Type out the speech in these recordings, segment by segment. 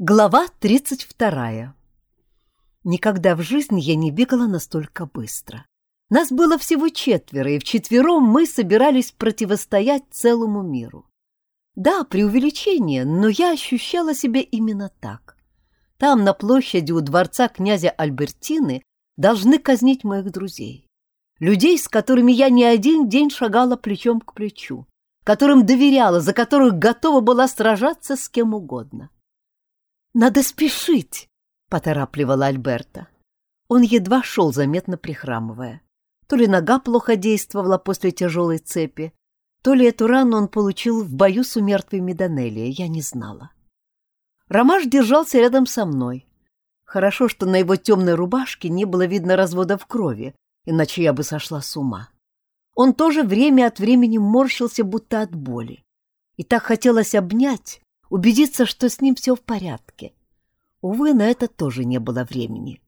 Глава 32. Никогда в жизни я не бегала настолько быстро. Нас было всего четверо, и вчетвером мы собирались противостоять целому миру. Да, преувеличение, но я ощущала себя именно так. Там, на площади у дворца князя Альбертины, должны казнить моих друзей. Людей, с которыми я не один день шагала плечом к плечу, которым доверяла, за которых готова была сражаться с кем угодно. «Надо спешить!» — поторапливала Альберта. Он едва шел, заметно прихрамывая. То ли нога плохо действовала после тяжелой цепи, то ли эту рану он получил в бою с умертвыми Данелия, я не знала. Ромаш держался рядом со мной. Хорошо, что на его темной рубашке не было видно разводов крови, иначе я бы сошла с ума. Он тоже время от времени морщился, будто от боли. И так хотелось обнять, убедиться, что с ним все в порядке. Увы, на это тоже не было времени.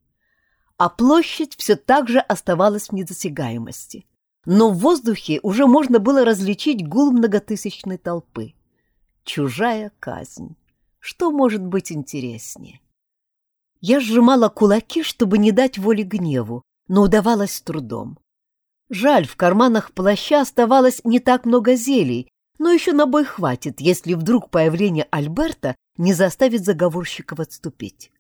А площадь все так же оставалась в недосягаемости. Но в воздухе уже можно было различить гул многотысячной толпы. Чужая казнь. Что может быть интереснее? Я сжимала кулаки, чтобы не дать воли гневу, но удавалось с трудом. Жаль, в карманах плаща оставалось не так много зелий, но еще на бой хватит, если вдруг появление Альберта не заставит заговорщиков отступить.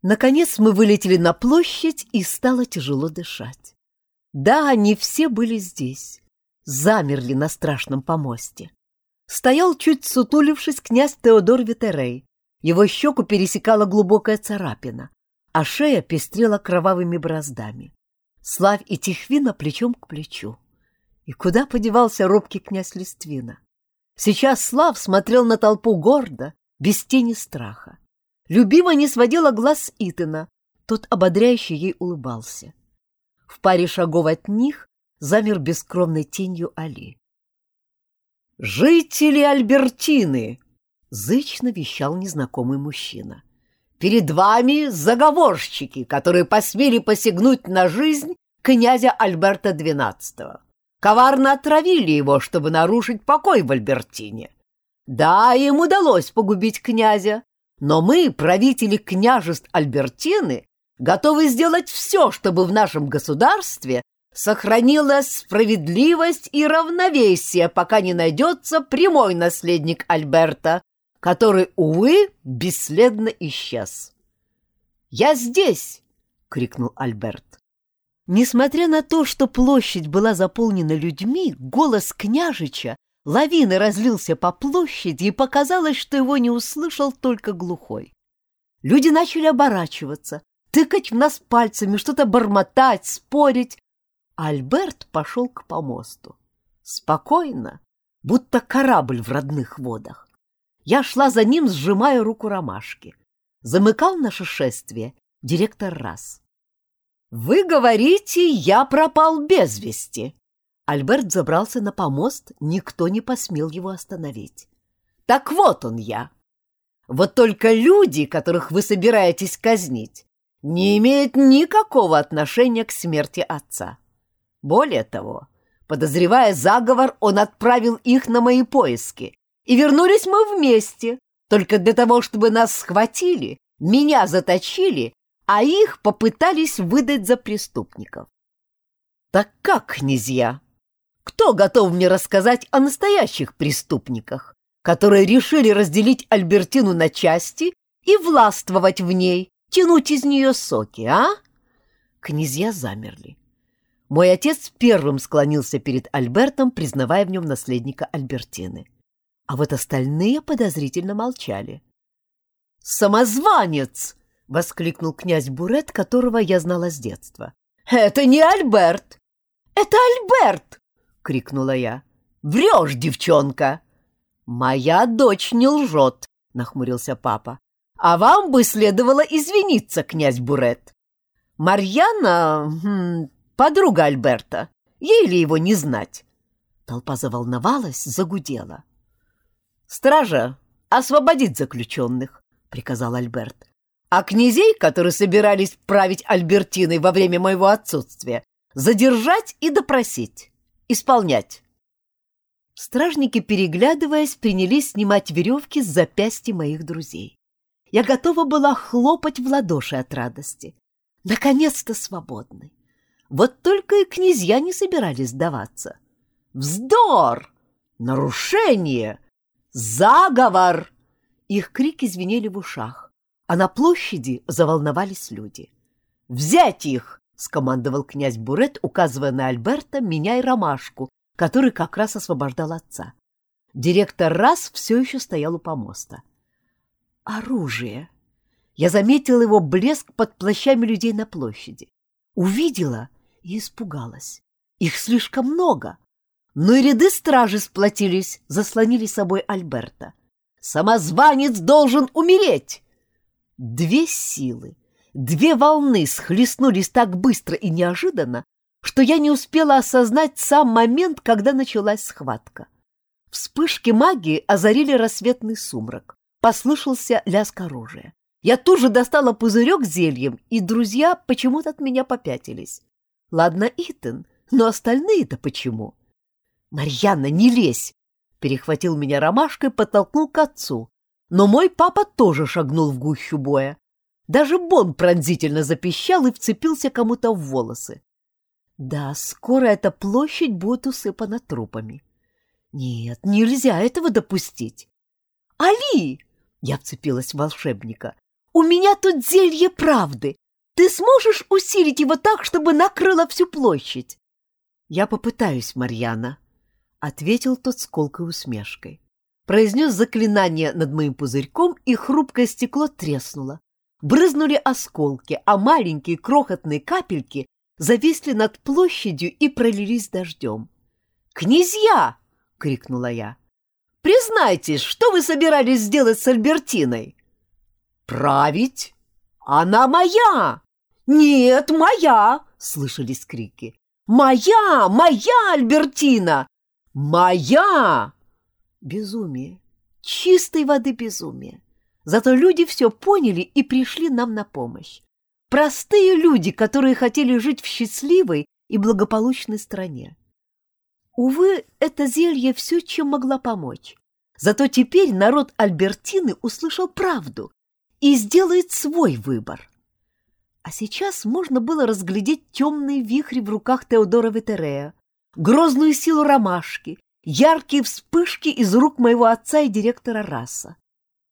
Наконец мы вылетели на площадь, и стало тяжело дышать. Да, они все были здесь, замерли на страшном помосте. Стоял чуть сутулившись князь Теодор Витерей. Его щеку пересекала глубокая царапина, а шея пестрела кровавыми браздами. Славь и Тихвина плечом к плечу. И куда подевался робкий князь Листвина? Сейчас Слав смотрел на толпу гордо, без тени страха. Любима не сводила глаз Итана, тот ободряюще ей улыбался. В паре шагов от них замер бескромной тенью Али. «Жители Альбертины!» — зычно вещал незнакомый мужчина. «Перед вами заговорщики, которые посмели посягнуть на жизнь князя Альберта XII коварно отравили его, чтобы нарушить покой в Альбертине. Да, им удалось погубить князя, но мы, правители княжеств Альбертины, готовы сделать все, чтобы в нашем государстве сохранилась справедливость и равновесие, пока не найдется прямой наследник Альберта, который, увы, бесследно исчез. «Я здесь!» — крикнул Альберт. Несмотря на то, что площадь была заполнена людьми, голос княжича лавиной разлился по площади, и показалось, что его не услышал только глухой. Люди начали оборачиваться, тыкать в нас пальцами, что-то бормотать, спорить. Альберт пошел к помосту. Спокойно, будто корабль в родных водах. Я шла за ним, сжимая руку ромашки. Замыкал наше шествие директор раз. «Вы говорите, я пропал без вести!» Альберт забрался на помост, никто не посмел его остановить. «Так вот он я! Вот только люди, которых вы собираетесь казнить, не имеют никакого отношения к смерти отца. Более того, подозревая заговор, он отправил их на мои поиски, и вернулись мы вместе, только для того, чтобы нас схватили, меня заточили а их попытались выдать за преступников. Так как, князья? Кто готов мне рассказать о настоящих преступниках, которые решили разделить Альбертину на части и властвовать в ней, тянуть из нее соки, а? Князья замерли. Мой отец первым склонился перед Альбертом, признавая в нем наследника Альбертины. А вот остальные подозрительно молчали. «Самозванец!» — воскликнул князь Бурет, которого я знала с детства. «Это не Альберт! Это Альберт!» — крикнула я. «Врешь, девчонка!» «Моя дочь не лжет!» — нахмурился папа. «А вам бы следовало извиниться, князь Бурет. Марьяна хм, — подруга Альберта. Ей ли его не знать?» Толпа заволновалась, загудела. «Стража, освободить заключенных!» — приказал Альберт а князей, которые собирались править Альбертиной во время моего отсутствия, задержать и допросить, исполнять. Стражники, переглядываясь, принялись снимать веревки с запястья моих друзей. Я готова была хлопать в ладоши от радости. Наконец-то свободны. Вот только и князья не собирались сдаваться. «Вздор! Нарушение! Заговор!» Их крики звенели в ушах, а на площади заволновались люди. «Взять их!» — скомандовал князь Бурет, указывая на Альберта, меня и Ромашку, который как раз освобождал отца. Директор раз все еще стоял у помоста. Оружие. Я заметила его блеск под плащами людей на площади. Увидела и испугалась. Их слишком много. Но и ряды стражи сплотились, заслонили собой Альберта. Самозванец должен умереть! Две силы, две волны схлестнулись так быстро и неожиданно, что я не успела осознать сам момент, когда началась схватка. Вспышки магии озарили рассветный сумрак. Послышался лязг оружия. Я тут же достала пузырек зельем, и друзья почему-то от меня попятились. Ладно, Итан, но остальные-то почему? «Марьяна, не лезь!» Перехватил меня ромашкой, подтолкнул к отцу. Но мой папа тоже шагнул в гущу боя. Даже Бон пронзительно запищал и вцепился кому-то в волосы. Да, скоро эта площадь будет усыпана трупами. Нет, нельзя этого допустить. «Али!» — я вцепилась в волшебника. «У меня тут зелье правды. Ты сможешь усилить его так, чтобы накрыло всю площадь?» «Я попытаюсь, Марьяна», — ответил тот с колкой усмешкой. Произнес заклинание над моим пузырьком, и хрупкое стекло треснуло. Брызнули осколки, а маленькие крохотные капельки зависли над площадью и пролились дождем. «Князья!» — крикнула я. «Признайтесь, что вы собирались сделать с Альбертиной?» «Править? Она моя!» «Нет, моя!» — слышались крики. «Моя! Моя Альбертина! Моя!» Безумие. Чистой воды безумие. Зато люди все поняли и пришли нам на помощь. Простые люди, которые хотели жить в счастливой и благополучной стране. Увы, это зелье все, чем могла помочь. Зато теперь народ Альбертины услышал правду и сделает свой выбор. А сейчас можно было разглядеть темные вихри в руках Теодора Ветерея, грозную силу ромашки, яркие вспышки из рук моего отца и директора раса.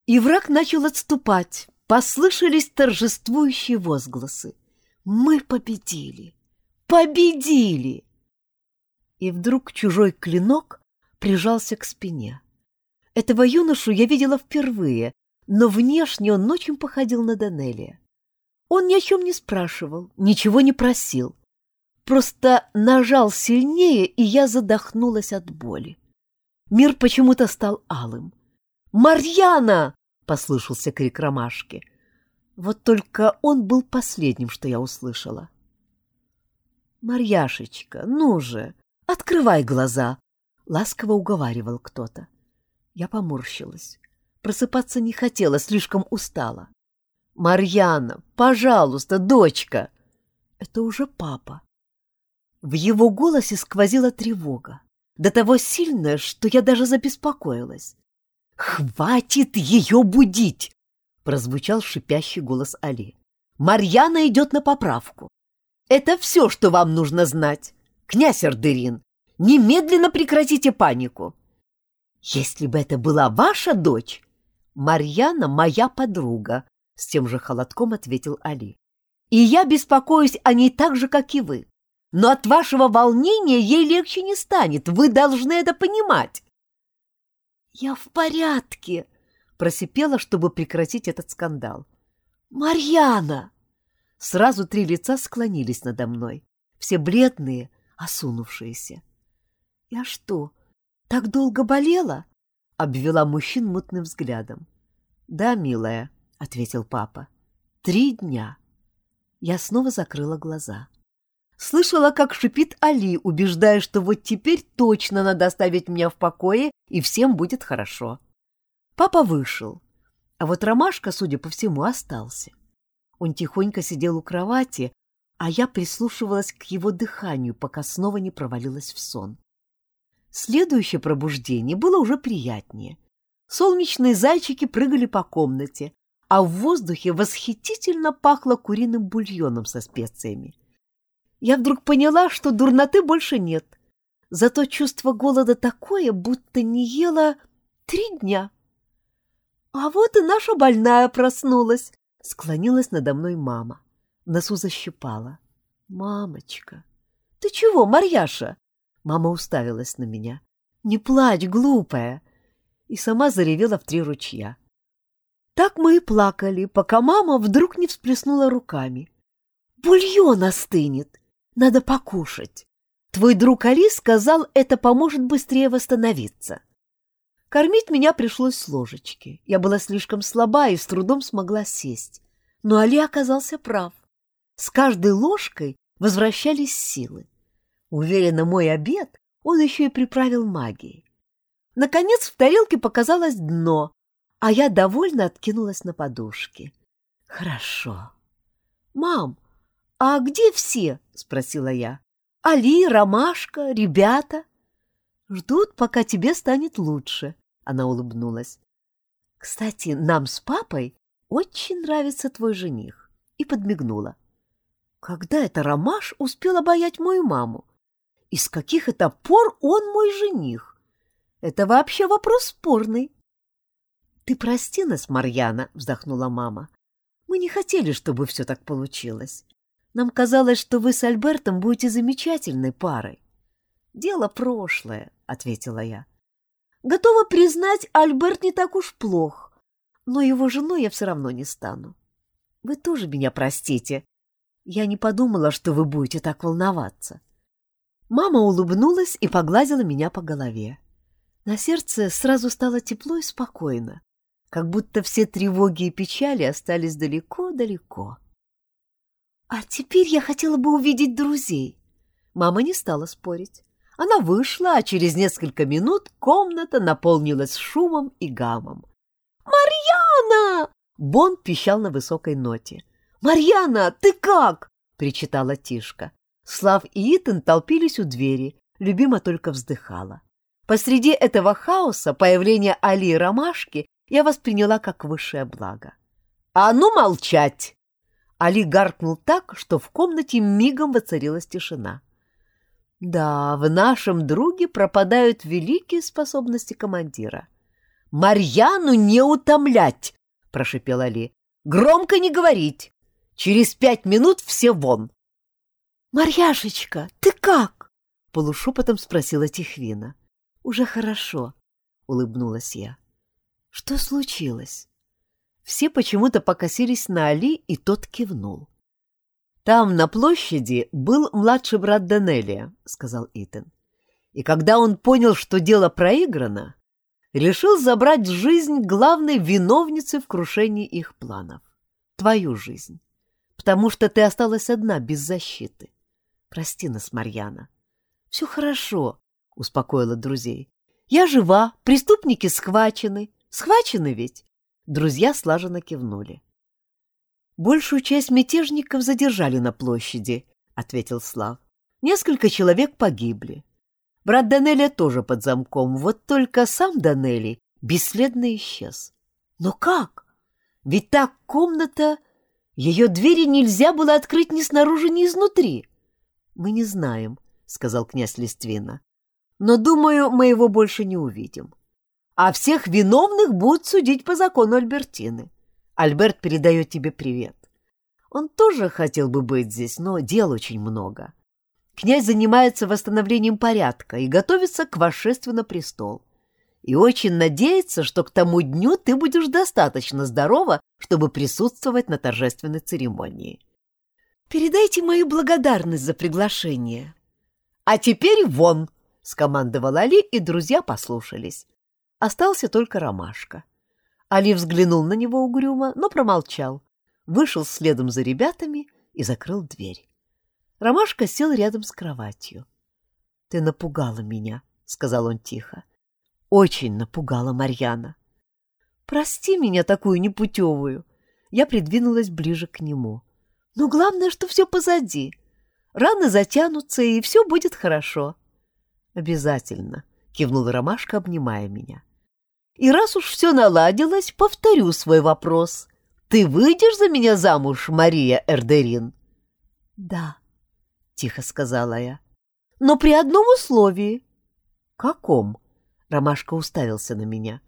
И враг начал отступать, Послышались торжествующие возгласы. «Мы победили! Победили!» И вдруг чужой клинок прижался к спине. Этого юношу я видела впервые, но внешне он очень походил на Данелия. Он ни о чем не спрашивал, ничего не просил. Просто нажал сильнее, и я задохнулась от боли. Мир почему-то стал алым. «Марьяна!» — послышался крик ромашки. Вот только он был последним, что я услышала. «Марьяшечка, ну же, открывай глаза!» — ласково уговаривал кто-то. Я поморщилась. Просыпаться не хотела, слишком устала. «Марьяна, пожалуйста, дочка!» Это уже папа. В его голосе сквозила тревога, до того сильная, что я даже забеспокоилась. «Хватит ее будить!» — прозвучал шипящий голос Али. «Марьяна идет на поправку. Это все, что вам нужно знать. Князь Ардерин, немедленно прекратите панику. Если бы это была ваша дочь, Марьяна — моя подруга», — с тем же холодком ответил Али. «И я беспокоюсь о ней так же, как и вы. Но от вашего волнения ей легче не станет. Вы должны это понимать. «Я в порядке!» — просипела, чтобы прекратить этот скандал. «Марьяна!» Сразу три лица склонились надо мной, все бледные, осунувшиеся. «Я что, так долго болела?» — обвела мужчин мутным взглядом. «Да, милая», — ответил папа. «Три дня». Я снова закрыла глаза. Слышала, как шипит Али, убеждая, что вот теперь точно надо оставить меня в покое, и всем будет хорошо. Папа вышел, а вот Ромашка, судя по всему, остался. Он тихонько сидел у кровати, а я прислушивалась к его дыханию, пока снова не провалилась в сон. Следующее пробуждение было уже приятнее. Солнечные зайчики прыгали по комнате, а в воздухе восхитительно пахло куриным бульоном со специями. Я вдруг поняла, что дурноты больше нет, зато чувство голода такое, будто не ела три дня. А вот и наша больная проснулась, склонилась надо мной мама. Носу защипала. «Мамочка!» «Ты чего, Марьяша?» Мама уставилась на меня. «Не плачь, глупая!» И сама заревела в три ручья. Так мы и плакали, пока мама вдруг не всплеснула руками. «Бульон остынет! Надо покушать! Твой друг Али сказал, это поможет быстрее восстановиться!» Кормить меня пришлось с ложечки. Я была слишком слаба и с трудом смогла сесть. Но Али оказался прав. С каждой ложкой возвращались силы. Уверенно, мой обед он еще и приправил магией. Наконец в тарелке показалось дно, а я довольно откинулась на подушке. Хорошо. «Мам, а где все?» — спросила я. «Али, Ромашка, ребята?» «Ждут, пока тебе станет лучше», — она улыбнулась. «Кстати, нам с папой очень нравится твой жених», — и подмигнула. «Когда это Ромаш успел обаять мою маму? И с каких это пор он мой жених? Это вообще вопрос спорный. Ты прости нас, Марьяна, вздохнула мама. Мы не хотели, чтобы все так получилось. Нам казалось, что вы с Альбертом будете замечательной парой. Дело прошлое, ответила я. Готова признать, Альберт не так уж плох, но его женой я все равно не стану. Вы тоже меня простите. Я не подумала, что вы будете так волноваться. Мама улыбнулась и погладила меня по голове. На сердце сразу стало тепло и спокойно, как будто все тревоги и печали остались далеко-далеко. «А теперь я хотела бы увидеть друзей». Мама не стала спорить. Она вышла, а через несколько минут комната наполнилась шумом и гамом. «Марьяна!» — Бон пищал на высокой ноте. «Марьяна, ты как?» — причитала Тишка. Слав и Итан толпились у двери, любима только вздыхала. Посреди этого хаоса появление Али и Ромашки я восприняла как высшее благо. «А ну молчать!» Али гаркнул так, что в комнате мигом воцарилась тишина. Да, в нашем друге пропадают великие способности командира. «Марьяну не утомлять!» — прошепел Али. «Громко не говорить! Через пять минут все вон!» «Марьяшечка, ты как?» — полушепотом спросила Тихвина. «Уже хорошо», — улыбнулась я. «Что случилось?» Все почему-то покосились на Али, и тот кивнул. «Там, на площади, был младший брат Данелия», — сказал Итан. «И когда он понял, что дело проиграно, решил забрать жизнь главной виновницы в крушении их планов. Твою жизнь. Потому что ты осталась одна, без защиты. Прости нас, Марьяна. Все хорошо, успокоила друзей. Я жива, преступники схвачены. Схвачены ведь? Друзья слаженно кивнули. Большую часть мятежников задержали на площади, ответил Слав. Несколько человек погибли. Брат Данелия тоже под замком, вот только сам Данели бесследно исчез. Но как? Ведь та комната... Ее двери нельзя было открыть ни снаружи, ни изнутри. Мы не знаем, сказал князь Листвина. Но, думаю, мы его больше не увидим. А всех виновных будут судить по закону Альбертины. Альберт передает тебе привет. Он тоже хотел бы быть здесь, но дел очень много. Князь занимается восстановлением порядка и готовится к восшествию на престол. И очень надеется, что к тому дню ты будешь достаточно здорова, чтобы присутствовать на торжественной церемонии. Передайте мою благодарность за приглашение. А теперь вон, скомандовал Али, и друзья послушались. Остался только Ромашка. Али взглянул на него угрюмо, но промолчал, вышел следом за ребятами и закрыл дверь. Ромашка сел рядом с кроватью. — Ты напугала меня, — сказал он тихо. — Очень напугала Марьяна. — Прости меня такую непутевую. Я придвинулась ближе к нему. — но главное, что все позади. Раны затянутся, и все будет хорошо. — Обязательно, — кивнула Ромашка, обнимая меня. — И раз уж все наладилось, повторю свой вопрос. Ты выйдешь за меня замуж, Мария Эрдерин? Да, тихо сказала я. Но при одном условии. Каком? Ромашка уставился на меня.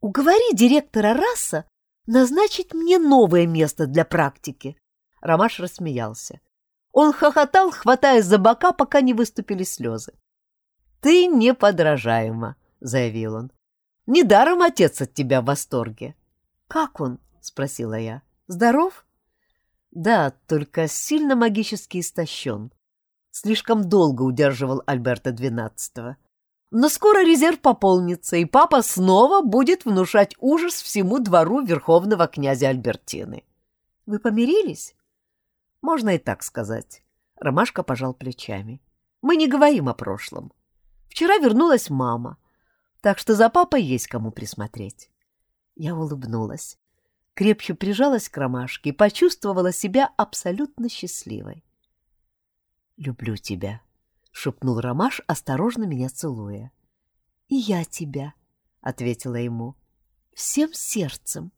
Уговори директора раса назначить мне новое место для практики. Ромаш рассмеялся. Он хохотал, хватаясь за бока, пока не выступили слезы. «Ты неподражаема», — заявил он. «Недаром отец от тебя в восторге». «Как он?» — спросила я. «Здоров?» «Да, только сильно магически истощен. Слишком долго удерживал Альберта XII. Но скоро резерв пополнится, и папа снова будет внушать ужас всему двору верховного князя Альбертины». «Вы помирились?» Можно и так сказать. Ромашка пожал плечами. Мы не говорим о прошлом. Вчера вернулась мама, так что за папой есть кому присмотреть. Я улыбнулась, крепче прижалась к Ромашке и почувствовала себя абсолютно счастливой. «Люблю тебя», — шепнул Ромаш, осторожно меня целуя. «И я тебя», — ответила ему, — «всем сердцем».